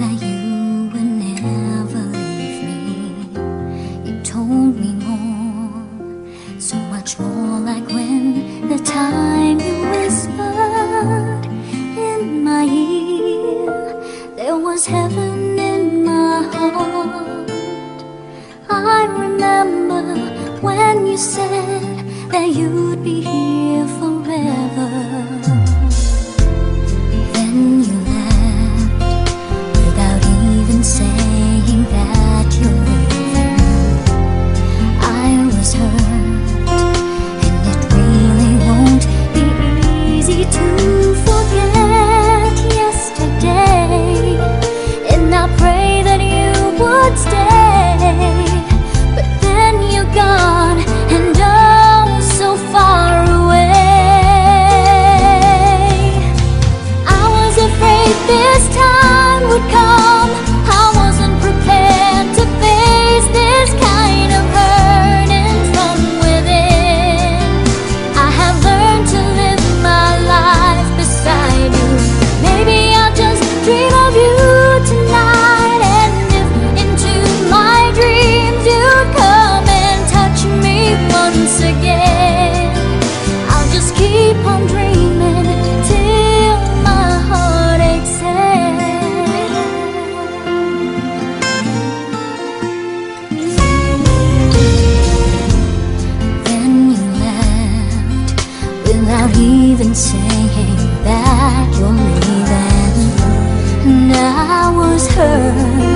that you would never leave me. You told me more, so much more like when the time you whispered in my ear, there was heaven in my heart. I remember when you said that you'd be here. keep on dreaming till my heart aches. Then you left without even saying that you're leaving, and I was hurt.